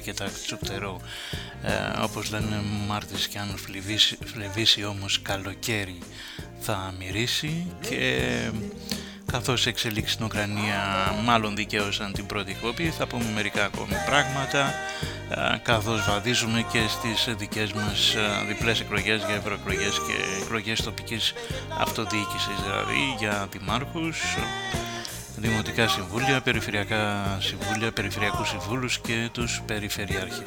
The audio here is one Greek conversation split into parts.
αρκετά τσουκτερό ε, όπως λένε Μάρτης και αν φλεβίσει, φλεβίσει όμως καλοκαίρι θα μυρίσει και καθώς εξελίξει στην Ουκρανία μάλλον δικαίωσαν την πρώτη κόπη θα πούμε μερικά ακόμη πράγματα ε, καθώς βαδίζουμε και στις δικές μας ε, διπλές εκλογές για ευρωεκλογές και εκλογές τοπικής αυτοδιοίκησης δηλαδή για δημάρχους δημοτικά συμβούλια, περιφερειακά συμβούλια, περιφερειακούς συμβούλους και τους περιφερειάρχες.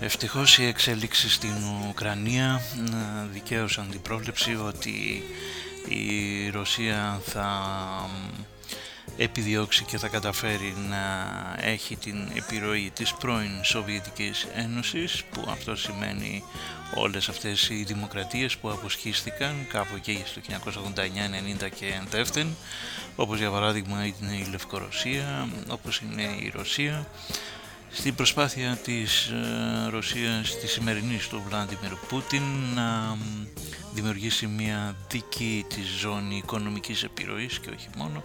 Ευτυχώς οι εξέλιξη στην Ουκρανία ε, δικαίωσαν την πρόβλεψη ότι η Ρωσία θα επιδιώξει και θα καταφέρει να έχει την επιρροή της πρώην Σοβιετικής Ένωσης που αυτό σημαίνει όλες αυτές οι δημοκρατίες που αποσχίστηκαν κάπου εκεί στο 1989, 90 και εντεύθεν όπως για παράδειγμα είναι η Λευκορωσία, όπως είναι η Ρωσία στην προσπάθεια της ε, Ρωσίας της σημερινής του Βλάντιμιρ Πούτιν να δημιουργήσει μια δική της ζώνη οικονομικής επιρροής και όχι μόνο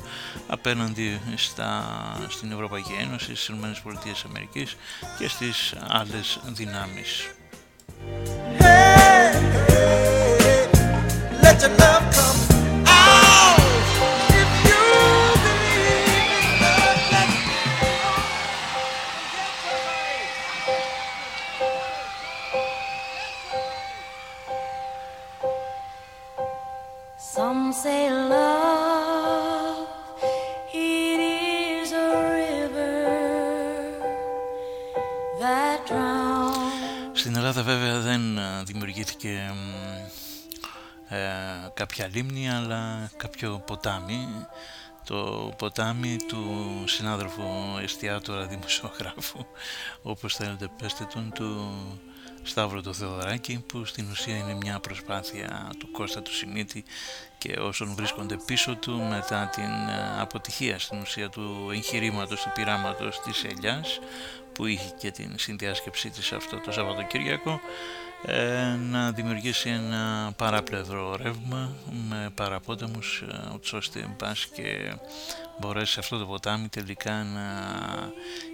απέναντι στα, στην Ευρωπαϊκή Ένωση, στις ΗΠΑ και στις άλλες δυνάμεις. Hey, hey, Στην δημιουργήθηκε ε, κάποια λίμνη αλλά κάποιο ποτάμι. Το ποτάμι του συνάδελφου εστιατόρα δημοσιογράφου όπως θέλετε πέστε τον του Σταύρο το Θεοδωράκη που στην ουσία είναι μια προσπάθεια του Κώστα του Σιμίτη και όσων βρίσκονται πίσω του μετά την ε, αποτυχία στην ουσία του εγχειρήματος του πειράματος της Ελιάς που είχε και την συνδιάσκεψή της αυτό το Σαββατοκύριακο. ε, να δημιουργήσει ένα παράπλευρο ρεύμα με παραπόταμους ε, ούτως ώστε πας και μπορέσει αυτό το ποτάμι τελικά να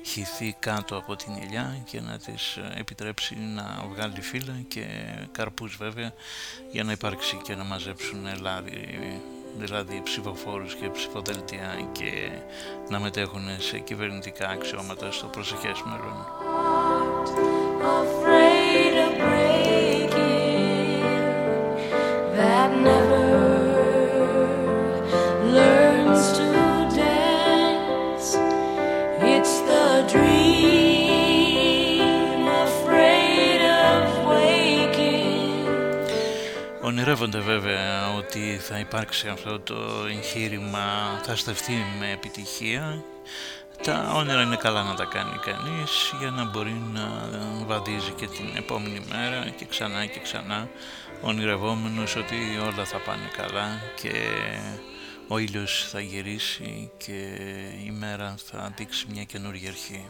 χυθεί κάτω από την ελιά και να της επιτρέψει να βγάλει φύλλα και καρπούς βέβαια για να υπάρξει και να μαζέψουν λάδι δηλαδή ψηφοφόρους και ψηφοδέλτια και να μετέχουν σε κυβερνητικά αξιώματα στο προσεχές μέλλον. Ονειρεύονται βέβαια ότι θα υπάρξει αυτό το εγχείρημα, θα στεφτεί με επιτυχία. Τα όνειρα είναι καλά να τα κάνει κανείς για να μπορεί να βαδίζει και την επόμενη μέρα και ξανά και ξανά ονειρευόμενος ότι όλα θα πάνε καλά και ο ήλιος θα γυρίσει και η μέρα θα δείξει μια καινούργια αρχή.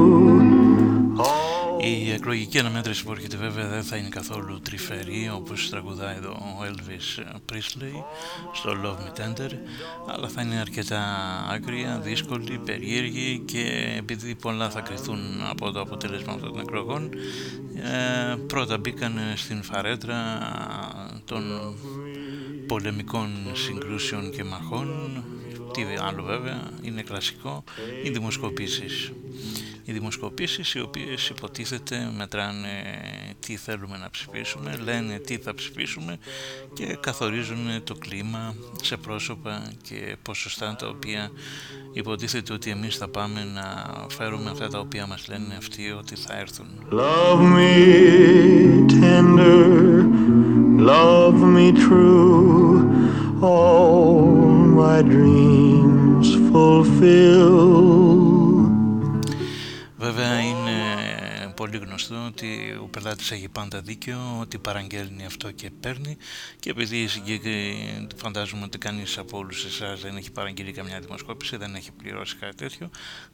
Η εκλογική αναμέτρηση που έρχεται βέβαια δεν θα είναι καθόλου τρυφερή όπως τραγουδάει εδώ ο Elvis Presley στο Love Me Tender αλλά θα είναι αρκετά άκρια, δύσκολη, περίεργη και επειδή πολλά θα κρυθούν από το αποτέλεσμα αυτών των εκλογών ε, πρώτα μπήκαν στην φαρέτρα των πολεμικών συγκρούσεων και μαχών. Τι άλλο βέβαια, είναι κλασικό, οι δημοσκοπήσεις οι δημοσκοπήσεις οι οποίες υποτίθεται μετράνε τι θέλουμε να ψηφίσουμε, λένε τι θα ψηφίσουμε και καθορίζουν το κλίμα σε πρόσωπα και ποσοστά τα οποία υποτίθεται ότι εμείς θα πάμε να φέρουμε αυτά τα οποία μας λένε αυτοί ότι θα έρθουν. Love me tender, love me true, all my dreams fulfill. Πολύ γνωστό ότι ο πελάτης έχει πάντα δίκιο, ότι παραγγέλνει αυτό και παίρνει. Και επειδή φαντάζομαι ότι κανείς από όλους εσάς δεν έχει παραγγείλει καμιά δημοσκόπηση, δεν έχει πληρώσει κάτι τέτοιο,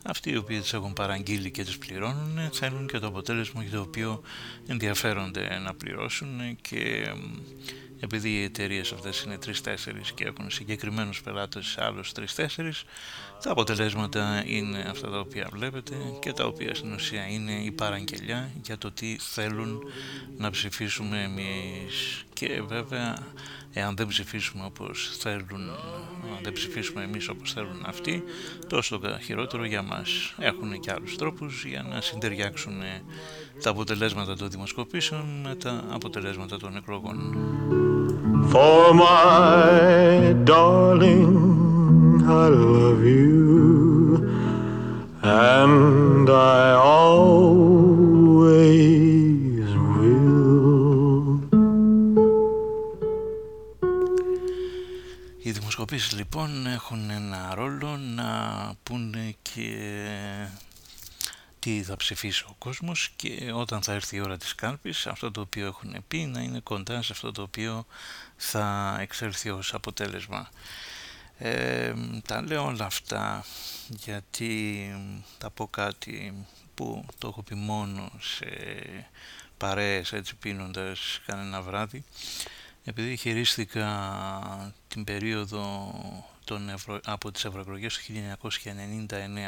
αυτοί οι οποίοι τις έχουν παραγγείλει και τις πληρώνουν θέλουν και το αποτέλεσμα για το οποίο ενδιαφέρονται να πληρώσουν. Και επειδή οι εταιρείες αυτές είναι 3-4 και έχουν συγκεκριμένους πελάτες σε άλλου 3-4, τα αποτελέσματα είναι αυτά τα οποία βλέπετε και τα οποία στην ουσία είναι η παραγγελιά για το τι θέλουν να ψηφίσουμε εμείς. Και βέβαια εάν δεν ψηφίσουμε όπως θέλουν αν δεν ψηφίσουμε εμείς όπως θέλουν αυτοί τόσο το χειρότερο για μας. Έχουν και άλλους τρόπους για να συντεριάξουν τα αποτελέσματα των δημοσκοπήσεων με τα αποτελέσματα των εκλογών. For my darling I love you and I always will. Οι δημοσκοπήσεις λοιπόν έχουν ένα ρόλο να πούνε και τι θα ψηφίσει ο κόσμος και όταν θα έρθει η ώρα της κάλπης αυτό το οποίο έχουν πει να είναι κοντά σε αυτό το οποίο θα εξέλθει ως αποτέλεσμα. Ε, τα λέω όλα αυτά γιατί θα πω κάτι που το έχω πει μόνο σε παρέες έτσι πίνοντας κανένα βράδυ. Επειδή χειρίστηκα την περίοδο των Ευρω... από τις ευρωεκλογές του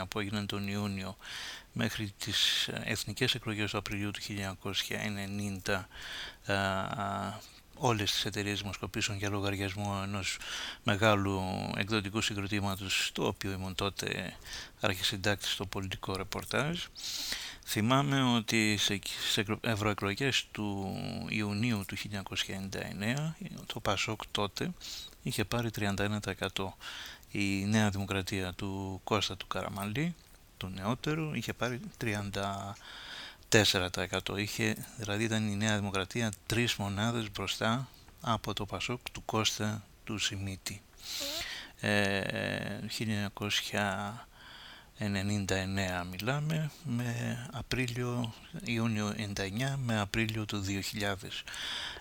1999 που έγιναν τον Ιούνιο μέχρι τις εθνικές εκλογές του Απριλίου του 1990 όλες τις εταιρείες δημοσκοπήσεων για λογαριασμό ενός μεγάλου εκδοτικού συγκροτήματος το οποίο ήμουν τότε αρχισυντάκτης στο πολιτικό ρεπορτάζ θυμάμαι ότι σε ευρωεκλογές του Ιουνίου του 1999 το ΠΑΣΟΚ τότε είχε πάρει 31% η Νέα Δημοκρατία του Κώστα του Καραμαλή του νεότερου είχε πάρει 30%. 4% είχε, δηλαδή ήταν η Νέα Δημοκρατία τρεις μονάδες μπροστά από το Πασόκ του Κώστα του Σιμίτη. Ε, 1999 μιλάμε με Απρίλιο, Ιούνιο 99 με Απρίλιο του 2000.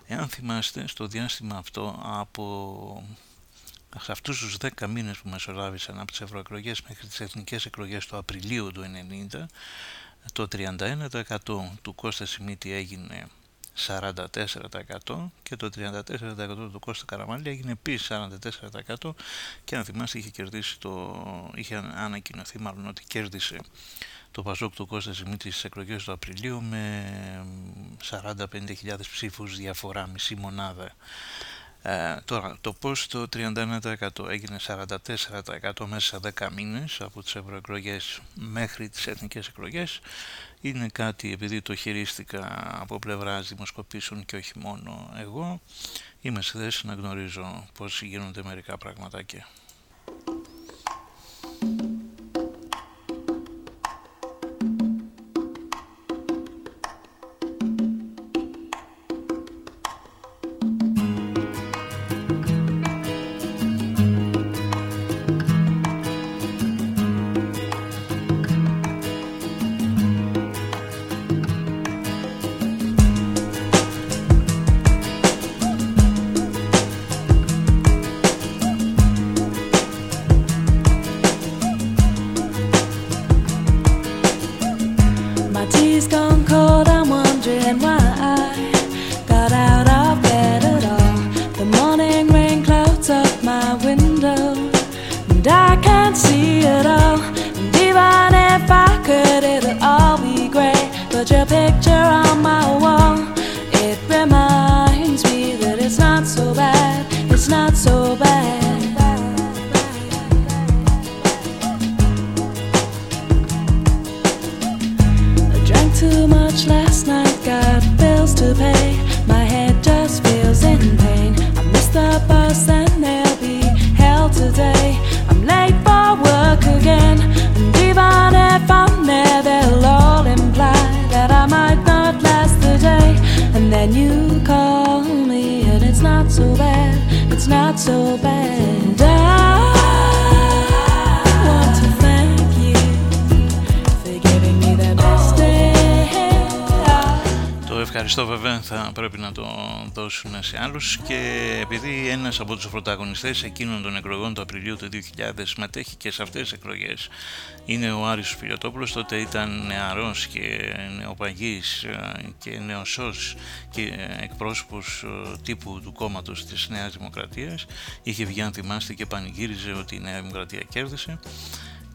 Εάν θυμάστε στο διάστημα αυτό από σε αυτούς τους 10 μήνες που μεσολάβησαν από τις ευρωεκλογές μέχρι τις εθνικές εκλογές του Απριλίου του 1990 το 31% του Κώστα Σιμίτη έγινε 44% και το 34% του Κώστα Καραμάλη έγινε επίσης 44% και αν θυμάστε είχε κερδίσει το, είχε ανακοινωθεί μάλλον ότι κέρδισε το Παζόκ του Κώστα Σιμίτη στις εκλογές του Απριλίου με 40-50 ψήφους διαφορά, μισή μονάδα. Ε, τώρα, το πώς το 31% έγινε 44% μέσα σε 10 μήνες από τις ευρωεκλογές μέχρι τις εθνικές εκλογές είναι κάτι επειδή το χειρίστηκα από πλευράς δημοσκοπήσεων και όχι μόνο εγώ είμαι σε θέση να γνωρίζω πώς γίνονται μερικά πραγματάκια. you call me, and it's not so bad, it's not so bad. Δώσουν σε άλλους. Και επειδή ένας από τους πρωταγωνιστές εκείνων των εκλογών του Απριλίου του 2000 συμμετέχει και σε αυτές τις εκλογές είναι ο Άρης Φιλιοτόπουλος τότε ήταν νεαρός και νεοπαγής ε, και νεοσός και εκπρόσωπος ε, τύπου του κόμματος της Νέας Δημοκρατίας. Είχε βγει αν θυμάστε και πανηγύριζε ότι η Νέα Δημοκρατία κέρδισε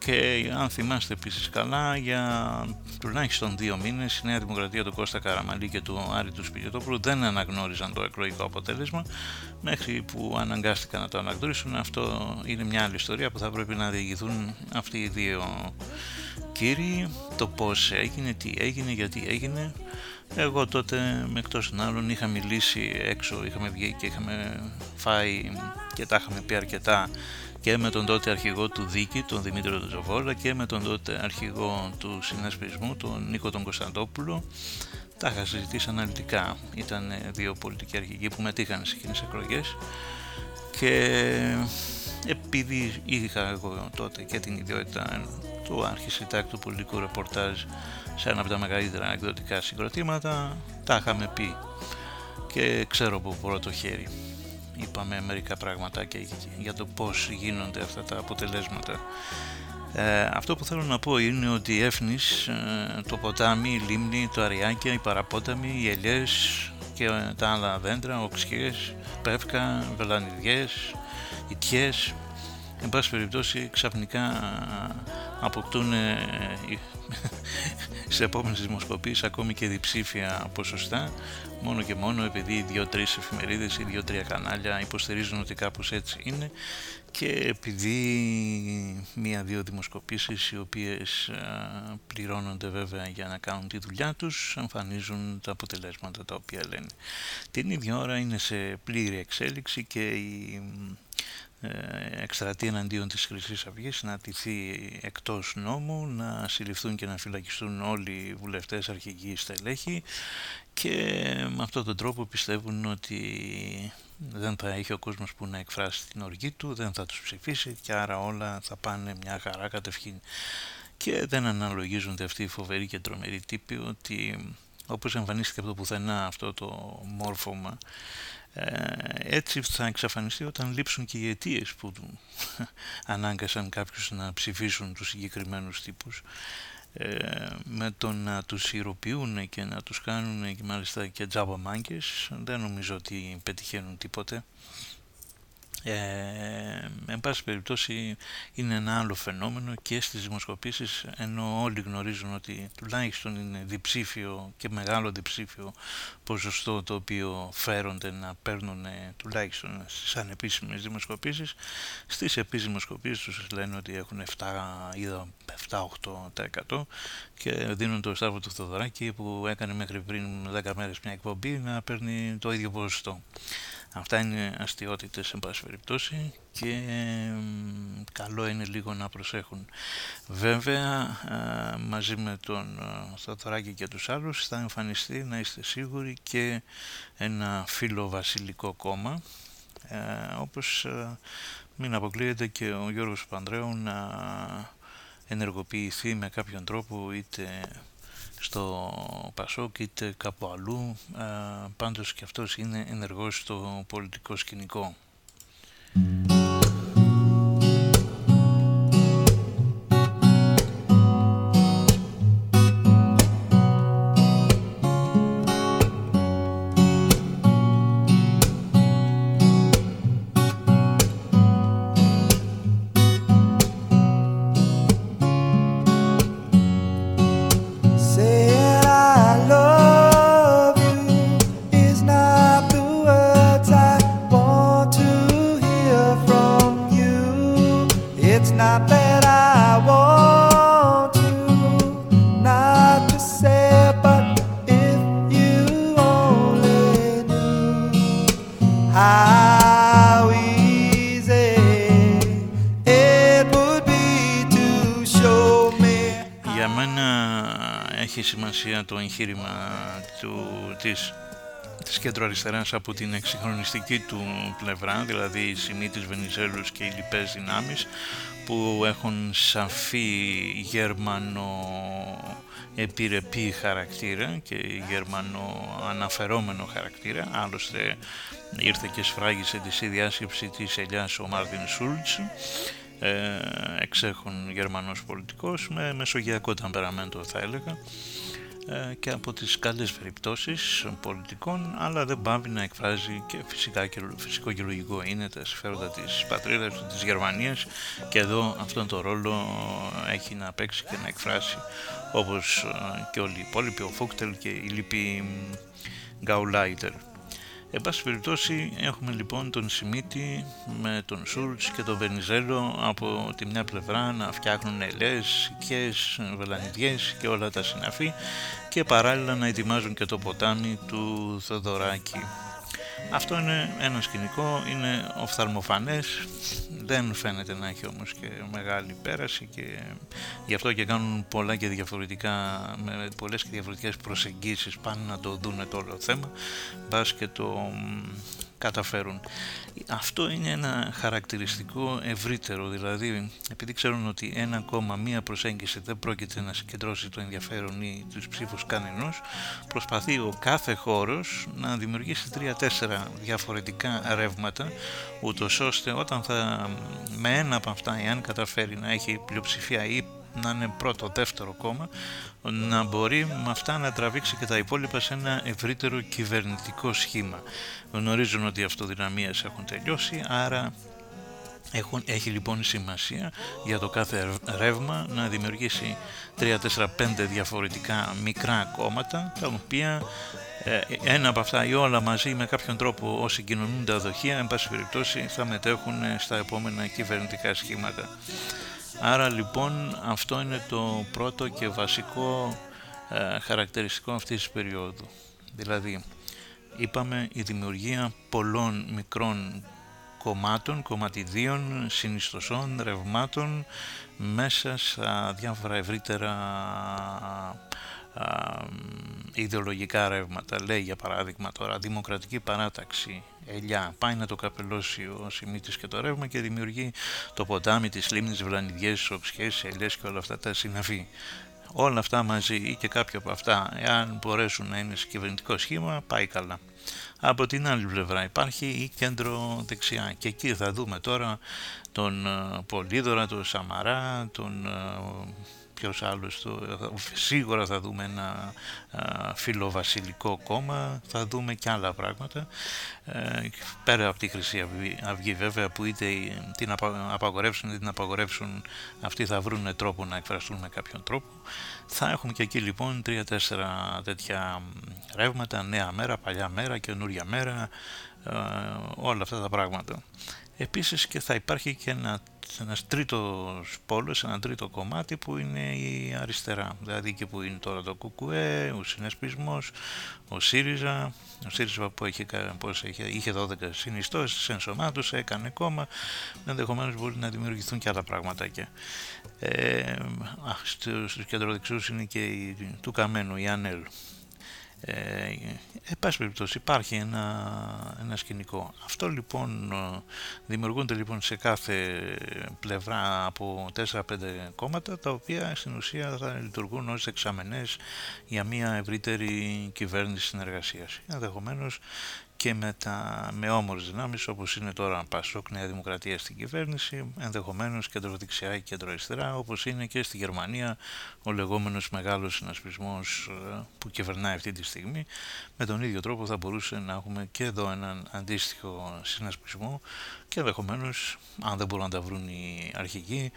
και αν θυμάστε επίσης καλά για τουλάχιστον δύο μήνες η Νέα Δημοκρατία του Κώστα Καραμαλή και του Άρη του Σπιλιοτόπουλου δεν αναγνώριζαν το εκλογικό αποτέλεσμα μέχρι που αναγκάστηκαν να το αναγνωρίσουν. Αυτό είναι μια άλλη ιστορία που θα πρέπει να διηγηθούν αυτοί οι δύο κύριοι το πως έγινε, τι έγινε, γιατί έγινε. Εγώ τότε με εκτός των άλλων είχα μιλήσει έξω, είχαμε βγει και είχαμε φάει και τα είχαμε πει αρκετά και με τον τότε αρχηγό του Δίκη, τον Δημήτριο Τζοβόλα και με τον τότε αρχηγό του συνασπισμού, τον Νίκο τον Κωνσταντόπουλο. Τα είχα συζητήσει αναλυτικά. Ήταν δύο πολιτικοί αρχηγοί που μετήχαν σε εκείνες εκλογές και επειδή είχα εγώ τότε και την ιδιότητα του αρχισυντάκτου πολιτικού ρεπορτάζ σε ένα από τα μεγαλύτερα εκδοτικά συγκροτήματα, τα είχαμε πει και ξέρω από πρώτο χέρι είπαμε μερικά πράγματα και για το πώς γίνονται αυτά τα αποτελέσματα. Ε, αυτό που θέλω να πω είναι ότι η Έφνης, ε, το ποτάμι, η λίμνη, το αριάκια, οι παραπόταμοι, οι ελιές και τα άλλα δέντρα, οξιές, πεύκα, βελανιδιές, ιτιές, εν πάση περιπτώσει ξαφνικά αποκτούν ε, σε επόμενες δημοσκοπήσεις ακόμη και διψήφια ποσοστά μόνο και μόνο επειδή δύο-τρεις εφημερίδες ή δύο-τρία κανάλια υποστηρίζουν ότι κάπως έτσι είναι και επειδή μία-δύο δημοσκοπήσεις οι οποίες πληρώνονται βέβαια για να κάνουν τη δουλειά τους εμφανίζουν τα αποτελέσματα τα οποία λένε. Την ίδια ώρα είναι σε πλήρη εξέλιξη και η ε, εκστρατεί εναντίον της Χρυσής Αυγής να τηθεί εκτός νόμου, να συλληφθούν και να φυλακιστούν όλοι οι βουλευτές αρχηγοί στελέχη και με αυτόν τον τρόπο πιστεύουν ότι δεν θα έχει ο κόσμος που να εκφράσει την οργή του, δεν θα τους ψηφίσει και άρα όλα θα πάνε μια χαρά κατευχήν. Και δεν αναλογίζονται αυτοί οι φοβεροί και τρομεροί τύποι ότι όπως εμφανίστηκε από το πουθενά αυτό το μόρφωμα ε, έτσι θα εξαφανιστεί όταν λείψουν και οι αιτίες που ανάγκασαν κάποιους να ψηφίσουν τους συγκεκριμένους τύπους ε, με το να τους ηρωποιούν και να τους κάνουν και μάλιστα και τζάμπα μάγκες δεν νομίζω ότι πετυχαίνουν τίποτε ε, εν πάση περιπτώσει είναι ένα άλλο φαινόμενο και στις δημοσκοπήσεις ενώ όλοι γνωρίζουν ότι τουλάχιστον είναι διψήφιο και μεγάλο διψήφιο ποσοστό το οποίο φέρονται να παίρνουν τουλάχιστον στις ανεπίσημες δημοσκοπήσεις στις επίσημες δημοσκοπήσεις τους λένε ότι έχουν 7 ή 7-8% και δίνουν το Σταύρο του Θοδωράκη που έκανε μέχρι πριν 10 μέρες μια εκπομπή να παίρνει το ίδιο ποσοστό. Αυτά είναι αστείωτητες σε πάση περιπτώσει και καλό είναι λίγο να προσέχουν. Βέβαια μαζί με τον Σταθωράκη και τους άλλους θα εμφανιστεί να είστε σίγουροι και ένα φίλο βασιλικό κόμμα όπως μην αποκλείεται και ο Γιώργος Πανδρέου να ενεργοποιηθεί με κάποιον τρόπο είτε στο Πασόκ είτε κάπου αλλού πάντως και αυτός είναι ενεργός στο πολιτικό σκηνικό. Το εγχείρημα του, της, της κέντρο αριστεράς από την εξυγχρονιστική του πλευρά, δηλαδή η σημεί της Βενιζέλους και οι λοιπές δυνάμεις που έχουν σαφή γερμανο επιρρεπή χαρακτήρα και γερμανο αναφερόμενο χαρακτήρα. Άλλωστε ήρθε και σφράγισε τη συνδιάσκεψη της ελιάς ο Μάρτιν Σούλτς. Ε, εξέχων γερμανός πολιτικός με μεσογειακό ταμπεραμέντο θα έλεγα. ε, και από τις καλές περιπτώσεις πολιτικών αλλά δεν πάβει να εκφράζει και φυσικά και φυσικό και λογικό είναι τα συμφέροντα της πατρίδας του, της Γερμανίας και εδώ αυτόν τον ρόλο έχει να παίξει και να εκφράσει όπως ε, και όλοι οι υπόλοιποι, ο Φούκτελ και οι λοιποί Γκαουλάιτερ. Εν πάση περιπτώσει έχουμε λοιπόν τον Σιμίτη με τον Σούλτς και τον Βενιζέλο από τη μια πλευρά να φτιάχνουν ελές, οικίες, βελανιδιές και όλα τα συναφή και παράλληλα να ετοιμάζουν και το ποτάμι του Θοδωράκη. Αυτό είναι ένα σκηνικό, είναι οφθαλμοφανές, δεν φαίνεται να έχει όμως και μεγάλη πέραση και γι' αυτό και κάνουν πολλά και διαφορετικά, με πολλές και διαφορετικές προσεγγίσεις πάνε να το δούνε το όλο θέμα, μπας και το καταφέρουν. Αυτό είναι ένα χαρακτηριστικό ευρύτερο, δηλαδή επειδή ξέρουν ότι ένα κόμμα, μία προσέγγιση δεν πρόκειται να συγκεντρώσει το ενδιαφέρον ή τους ψήφους κανενός, προσπαθεί ο κάθε χώρος να δημιουργήσει τρία-τέσσερα διαφορετικά ρεύματα, ούτως ώστε όταν θα με ένα από αυτά, εάν καταφέρει να έχει πλειοψηφία ή να είναι πρώτο, δεύτερο κόμμα, να μπορεί με αυτά να τραβήξει και τα υπόλοιπα σε ένα ευρύτερο κυβερνητικό σχήμα. Γνωρίζουν ότι οι αυτοδυναμίες έχουν τελειώσει, άρα έχουν, έχει λοιπόν σημασία για το κάθε ρεύμα να δημιουργήσει 3-4-5 διαφορετικά μικρά κόμματα τα οποία ε, ένα από αυτά ή όλα μαζί με κάποιον τρόπο όσοι κοινωνούν τα δοχεία εν πάση περιπτώσει θα μετέχουν στα επόμενα κυβερνητικά σχήματα. Άρα λοιπόν αυτό είναι το πρώτο και βασικό ε, χαρακτηριστικό αυτής της περίοδου. Δηλαδή είπαμε η δημιουργία πολλών μικρών κομμάτων, κομματιδίων, συνιστοσών, ρευμάτων μέσα στα διάφορα ευρύτερα ιδεολογικά ρεύματα. Λέει για παράδειγμα τώρα δημοκρατική παράταξη, ελιά, πάει να το καπελώσει ο Σιμίτης και το ρεύμα και δημιουργεί το ποτάμι, τις λίμνες, βλανιδιές, οξιές, ελιές και όλα αυτά τα συναφή. Όλα αυτά μαζί ή και κάποια από αυτά, εάν μπορέσουν να είναι σε κυβερνητικό σχήμα, πάει καλά. Από την άλλη πλευρά υπάρχει η κέντρο δεξιά και εκεί θα δούμε τώρα τον ε, Πολύδωρα, τον Σαμαρά, τον ε, ποιος άλλος το, σίγουρα θα δούμε ένα φιλοβασιλικό κόμμα θα δούμε και άλλα πράγματα. Ε, πέρα από τη Χρυσή Αυγή, βέβαια που είτε την απαγορεύσουν είτε την απαγορεύσουν αυτοί θα βρουν τρόπο να εκφραστούν με κάποιον τρόπο. Θα έχουμε και εκεί λοιπόν τρία-τέσσερα τέτοια ρεύματα νέα μέρα, παλιά μέρα, καινούρια μέρα ε, όλα αυτά τα πράγματα Επίσης και θα υπάρχει και ένα, ένας τρίτος πόλος, ένα τρίτο κομμάτι που είναι η αριστερά. Δηλαδή και που είναι τώρα το ΚΚΕ, ο συνασπισμός, ο ΣΥΡΙΖΑ, ο ΣΥΡΙΖΑ που είχε, πώς είχε, είχε 12 συνιστώσεις, ενσωμάτωσε, έκανε κόμμα, ενδεχομένως μπορεί να δημιουργηθούν και άλλα πράγματα και ε, στους κεντροδεξιούς είναι και η, του Καμένου, η ΑΝΕΛ. Ε, εν πάση περιπτώσει υπάρχει ένα, ένα σκηνικό. Αυτό λοιπόν ε, δημιουργούνται λοιπόν σε κάθε πλευρά από 4-5 κόμματα τα οποία στην ουσία θα λειτουργούν ως εξαμενές για μια ευρύτερη κυβέρνηση συνεργασίας. Ενδεχομένως και με, τα, με όμορες δυνάμεις όπως είναι τώρα Πασόκ Νέα Δημοκρατία στην κυβέρνηση, ενδεχομένως κεντροδεξιά ή κεντροαριστερά όπως είναι και στη Γερμανία ο λεγόμενος μεγάλος συνασπισμός ε, που κυβερνάει αυτή τη στιγμή. Με τον ίδιο τρόπο θα μπορούσε να έχουμε και εδώ έναν αντίστοιχο συνασπισμό και ενδεχομένως, αν δεν μπορούν να τα βρουν οι αρχικοί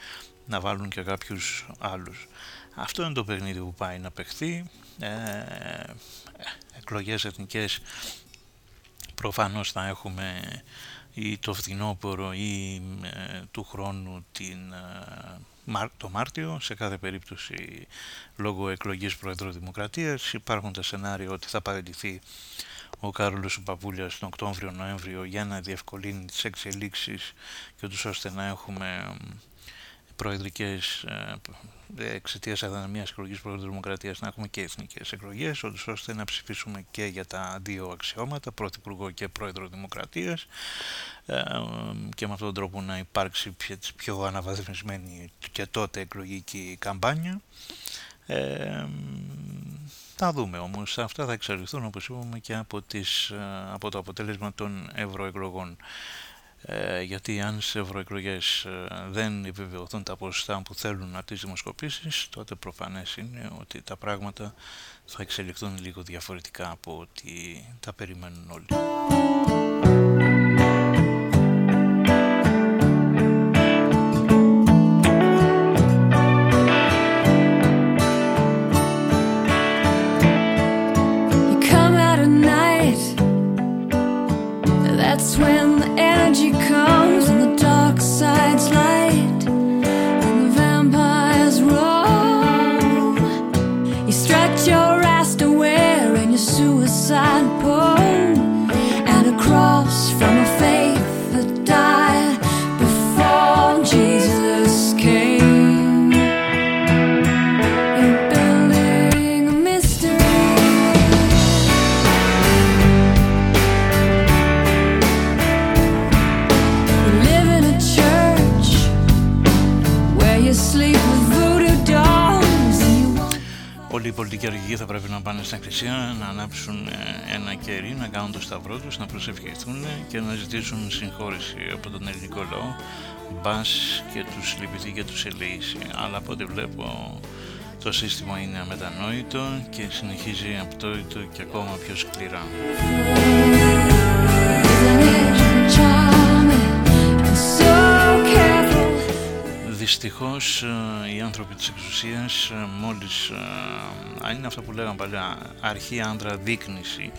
να βάλουν και κάποιους άλλους. Αυτό είναι το παιχνίδι που πάει να παιχθεί. Ε, εκλογές εθνικές Προφανώς θα έχουμε ή το φθινόπωρο ή ε, του χρόνου την, ε, το Μάρτιο, σε κάθε περίπτωση λόγω εκλογής Πρόεδρο Δημοκρατίας. Υπάρχουν τα σενάρια ότι θα παραιτηθεί ο Κάρολος Παπούλιας τον Οκτώβριο-Νοέμβριο για να διευκολύνει τις εξελίξεις και τους ώστε να έχουμε προεδρικές εξαιτίας αδυναμίας εκλογής δημοκρατίας να έχουμε και εθνικές εκλογές ώστε να ψηφίσουμε και για τα δύο αξιώματα πρωθυπουργό και πρόεδρο δημοκρατίας και με αυτόν τον τρόπο να υπάρξει πιο αναβαθμισμένη και τότε εκλογική καμπάνια ε, θα δούμε όμως, αυτά θα εξαρτηθούν όπως είπαμε και από, τις, από το αποτέλεσμα των ευρωεκλογών. Ε, γιατί αν σε ευρωεκλογές ε, δεν επιβεβαιωθούν τα ποσοστά που θέλουν από τις δημοσκοπήσεις, τότε προφανές είναι ότι τα πράγματα θα εξελιχθούν λίγο διαφορετικά από ότι τα περιμένουν όλοι. Πολιτικοί αρχηγοί θα πρέπει να πάνε στην εκκλησία, να ανάψουν ε, ένα κερί, να κάνουν το σταυρό τους, να προσευχηθούν και να ζητήσουν συγχώρεση από τον ελληνικό λαό, μπας και τους λυπηθεί και τους ελεήσει. Αλλά από ό,τι βλέπω το σύστημα είναι αμετανόητο και συνεχίζει απτόητο και ακόμα πιο σκληρά. Δυστυχώς ε, οι άνθρωποι της εξουσίας ε, μόλις, ε, αν είναι αυτό που λέγαμε παλιά, αρχή άντρα δείκνηση,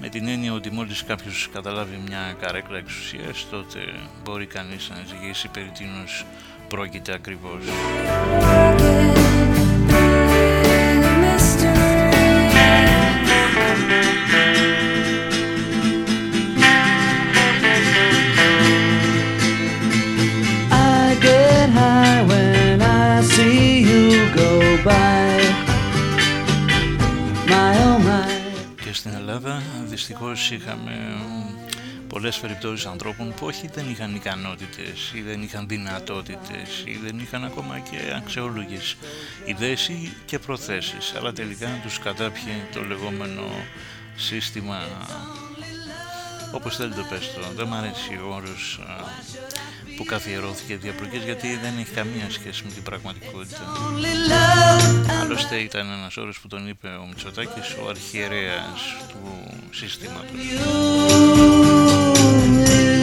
με την έννοια ότι μόλις κάποιος καταλάβει μια καρέκλα εξουσίας, τότε μπορεί κανείς να ζυγίσει περί τίνος πρόκειται ακριβώς. Στην Ελλάδα. Δυστυχώς είχαμε πολλές περιπτώσεις ανθρώπων που όχι δεν είχαν ικανότητες ή δεν είχαν δυνατότητες ή δεν είχαν ακόμα και αξιόλογες ιδέες ή και προθέσεις αλλά τελικά τους κατάπιε το λεγόμενο σύστημα. Όπως θέλετε πες το, δεν μου αρέσει ο όρος που καθιερώθηκε διαπλοκές γιατί δεν έχει καμία σχέση με την πραγματικότητα. Άλλωστε ήταν ένας όρος που τον είπε ο Μητσοτάκης, ο αρχιερέας του συστήματος.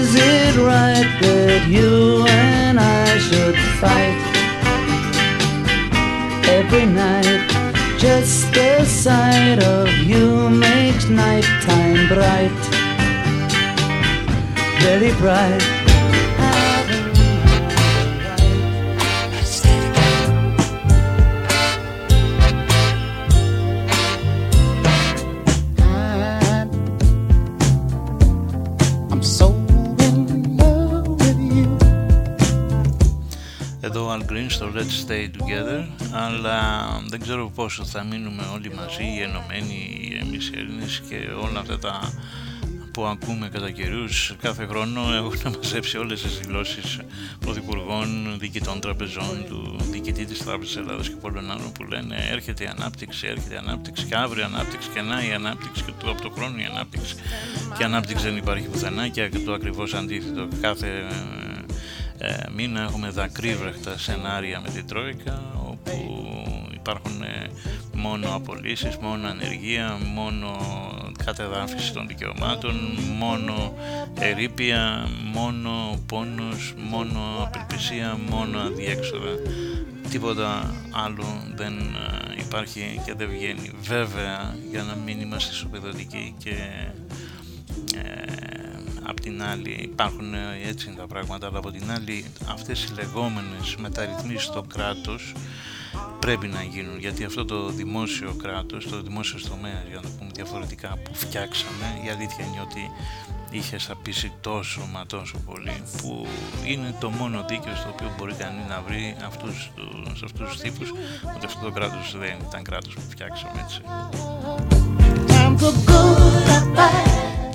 Is it right that you and I should fight; Every night? Just the sight of you makes nighttime bright, very bright. Al Green στο Let's Stay Together αλλά δεν ξέρω πόσο θα μείνουμε όλοι μαζί οι ενωμένοι εμείς οι Έλληνες και όλα αυτά τα που ακούμε κατά καιρούς. Κάθε χρόνο έχουν μαζέψει όλες τις δηλώσεις πρωθυπουργών, διοικητών τραπεζών, του διοικητή της Τράπεζας Ελλάδας και πολλών άλλων που λένε έρχεται η ανάπτυξη, έρχεται η ανάπτυξη και αύριο η ανάπτυξη και να η ανάπτυξη και του από το χρόνο η ανάπτυξη. Και η ανάπτυξη δεν υπάρχει πουθενά και το ακριβώς αντίθετο. Κάθε ε, μήνα έχουμε δακρύβρεχτα σενάρια με την Τρόικα όπου υπάρχουν ε, μόνο απολύσεις, μόνο ανεργία, μόνο κατεδάφιση των δικαιωμάτων, μόνο ερήπια, μόνο πόνος, μόνο απελπισία, μόνο αδιέξοδα. Τίποτα άλλο δεν ε, υπάρχει και δεν βγαίνει. Βέβαια, για να μην είμαστε ισοπεδωτικοί και απ' την άλλη υπάρχουν ε, έτσι είναι τα πράγματα αλλά από την άλλη αυτές οι λεγόμενες μεταρρυθμίσεις στο κράτος πρέπει να γίνουν γιατί αυτό το δημόσιο κράτος, το δημόσιο τομέα για να το πούμε διαφορετικά που φτιάξαμε η αλήθεια είναι ότι είχε σαπίσει τόσο μα τόσο πολύ που είναι το μόνο δίκαιο στο οποίο μπορεί κανείς να βρει αυτούς, σε αυτούς τους τύπους ότι αυτό το κράτος δεν ήταν κράτος που φτιάξαμε έτσι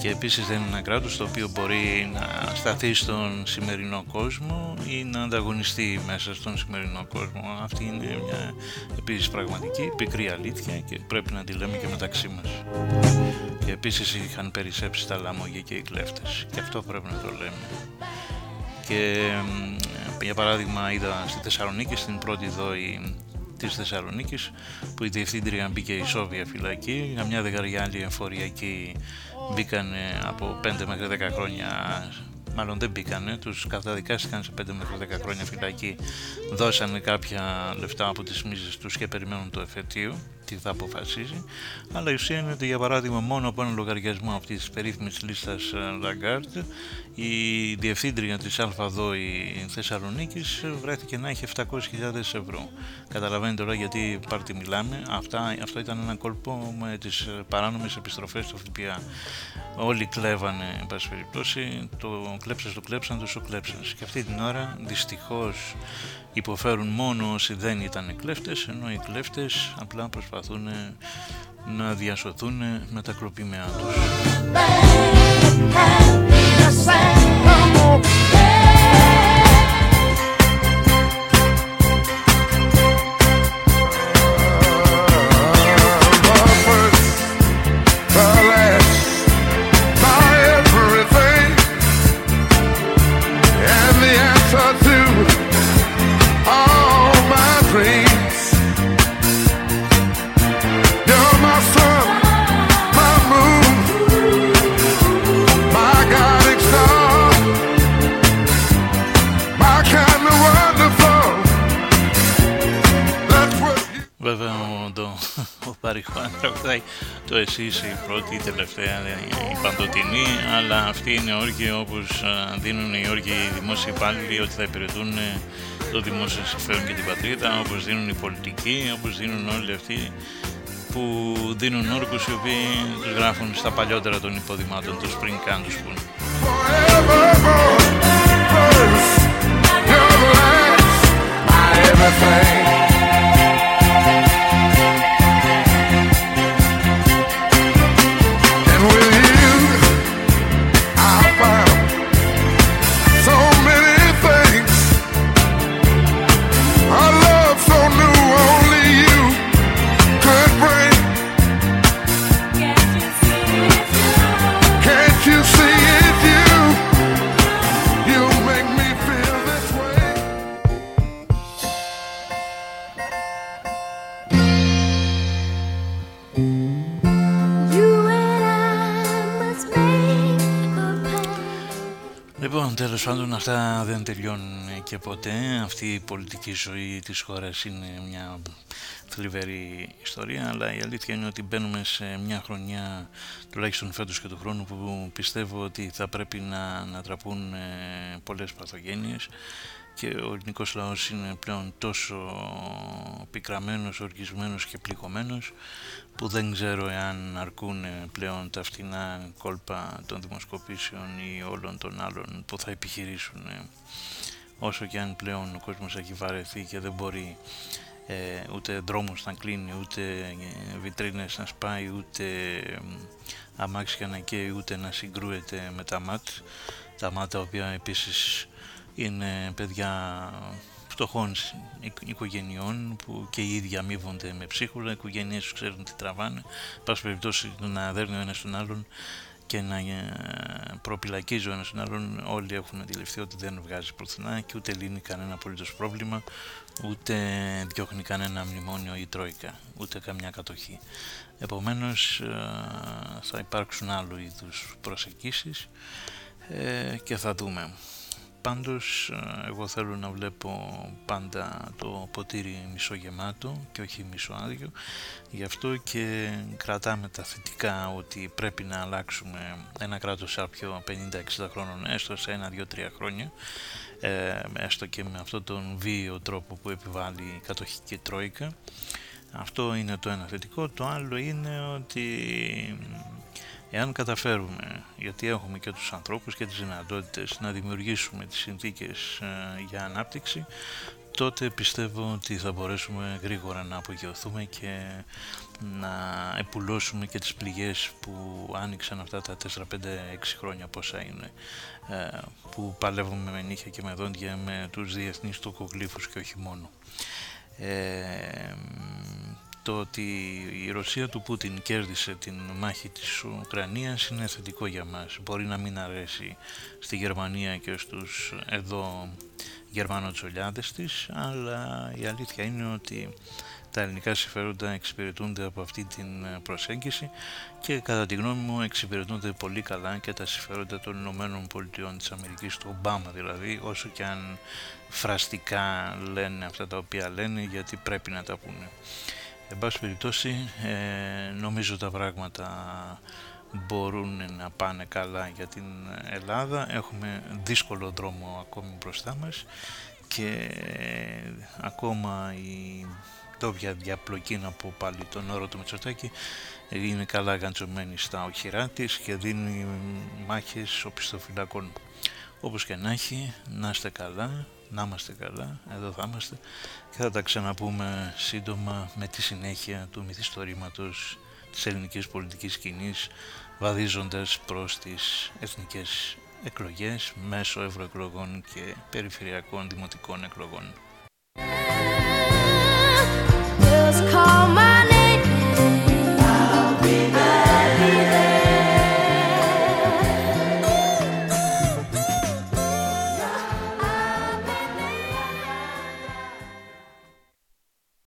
και επίσης δεν είναι ένα κράτος το οποίο μπορεί να σταθεί στον σημερινό κόσμο ή να ανταγωνιστεί μέσα στον σημερινό κόσμο. Αυτή είναι μια επίσης πραγματική πικρή αλήθεια και πρέπει να τη λέμε και μεταξύ μας. Και επίσης είχαν περισσέψει τα λαμόγια και οι κλέφτες και αυτό πρέπει να το λέμε. Και για παράδειγμα είδα στη Θεσσαλονίκη στην πρώτη δόη της Θεσσαλονίκης που η διευθύντρια μπήκε η Σόβια φυλακή. Για μια δεκαριά άλλη εφοριακή μπήκαν από 5 μέχρι 10 χρόνια. Μάλλον δεν μπήκανε, τους καταδικάστηκαν σε 5 μέχρι 10 χρόνια φυλακή δώσανε κάποια λεφτά από τις μίζες τους και περιμένουν το εφετείο τι θα αποφασίζει, αλλά η ουσία είναι ότι για παράδειγμα μόνο από ένα λογαριασμό αυτής της περίφημης λίστας Lagarde η διευθύντρια της ΑΔΟΗ Θεσσαλονίκης βρέθηκε να έχει 700.000 ευρώ. Καταλαβαίνετε τώρα γιατί πάρτι μιλάμε, Αυτά, αυτό ήταν ένα κόλπο με τις παράνομες επιστροφές του ΦΠΑ. Όλοι κλέβανε, εν πάση περιπτώσει, το κλέψες το κλέψαν, το σου κλέψαν. Και αυτή την ώρα δυστυχώς υποφέρουν μόνο όσοι δεν ήταν κλέφτες ενώ οι κλέφτες απλά προσπαθούν να διασωθούν με τα κλοπήμεά τους. Το εσείς η πρώτη, η τελευταία, η παντοτινή, αλλά αυτή είναι όρκη όπως δίνουν οι όρκοι οι δημόσιοι υπάλληλοι ότι θα υπηρετούν το δημόσιο συμφέρον και την πατρίδα, όπως δίνουν οι πολιτικοί, όπως δίνουν όλοι αυτοί που δίνουν όρκους οι οποίοι τους γράφουν στα παλιότερα των υποδημάτων τους πριν καν τους πούν. τέλος πάντων αυτά δεν τελειώνουν και ποτέ. Αυτή η πολιτική ζωή της χώρας είναι μια θλιβερή ιστορία, αλλά η αλήθεια είναι ότι μπαίνουμε σε μια χρονιά, τουλάχιστον φέτος και του χρόνου, που πιστεύω ότι θα πρέπει να, να τραπούν ε, πολλές παθογένειες και ο ελληνικός λαός είναι πλέον τόσο πικραμένος, οργισμένος και πληγωμένος που δεν ξέρω εάν αρκούν πλέον τα φτηνά κόλπα των δημοσκοπήσεων ή όλων των άλλων που θα επιχειρήσουν όσο και αν πλέον ο κόσμος έχει βαρεθεί και δεν μπορεί ε, ούτε δρόμους να κλείνει, ούτε ε, βιτρίνες να σπάει, ούτε ε, αμάξια να καίει, ούτε να συγκρούεται με τα ΜΑΤ τα ΜΑΤ τα οποία επίσης είναι παιδιά φτωχών οικογενειών που και οι ίδιοι αμείβονται με ψίχουλα, οι οικογένειες τους ξέρουν τι τραβάνε, πάση περιπτώσει να δέρνει ο ένας τον άλλον και να ε, προπυλακίζει ο ένας τον άλλον όλοι έχουν αντιληφθεί ότι δεν βγάζει πουθενά και ούτε λύνει κανένα απολύτως πρόβλημα ούτε διώχνει κανένα μνημόνιο ή τρόικα ούτε καμιά κατοχή. Επομένως ε, θα υπάρξουν άλλου είδους προσεγγίσεις ε, και θα δούμε Πάντως ε, εγώ θέλω να βλέπω πάντα το ποτήρι μισογεμάτο και όχι μισοάδιο. Γι' αυτό και κρατάμε τα θετικά ότι πρέπει να αλλάξουμε ένα κράτος άπιο 50-60 χρόνων έστω σε ένα, δύο, τρία χρόνια. Ε, έστω και με αυτόν τον βίαιο τρόπο που επιβάλλει η κατοχική τρόικα. Αυτό είναι το ένα θετικό. Το άλλο είναι ότι Εάν καταφέρουμε, γιατί έχουμε και τους ανθρώπους και τις δυνατότητες να δημιουργήσουμε τις συνθήκες ε, για ανάπτυξη, τότε πιστεύω ότι θα μπορέσουμε γρήγορα να απογειωθούμε και να επουλώσουμε και τις πληγές που άνοιξαν αυτά τα 4, 5, 6 χρόνια πόσα είναι ε, που παλεύουμε με νύχια και με δόντια με τους διεθνείς τοκογλύφους και όχι μόνο. Ε, το ότι η Ρωσία του Πούτιν κέρδισε την μάχη της Ουκρανίας είναι θετικό για μας. Μπορεί να μην αρέσει στη Γερμανία και στους εδώ Γερμανοτσολιάδες της, αλλά η αλήθεια είναι ότι τα ελληνικά συμφέροντα εξυπηρετούνται από αυτή την προσέγγιση και κατά τη γνώμη μου εξυπηρετούνται πολύ καλά και τα συμφέροντα των Ηνωμένων Πολιτειών της Αμερικής, του Ομπάμα δηλαδή, όσο και αν φραστικά λένε αυτά τα οποία λένε γιατί πρέπει να τα πούνε. Εν πάση περιπτώσει ε, νομίζω τα πράγματα μπορούν να πάνε καλά για την Ελλάδα. Έχουμε δύσκολο δρόμο ακόμη μπροστά μας και ακόμα η ντόπια διαπλοκή να πω πάλι τον όρο του Μητσοτάκη είναι καλά γαντζωμένη στα οχυρά της και δίνει μάχες οπισθοφυλακών. Όπως και να έχει, να είστε καλά, να είμαστε καλά, εδώ θα είμαστε και θα τα ξαναπούμε σύντομα με τη συνέχεια του μυθιστορήματος της ελληνικής πολιτικής σκηνής βαδίζοντας προς τις εθνικές εκλογές μέσω ευρωεκλογών και περιφερειακών δημοτικών εκλογών.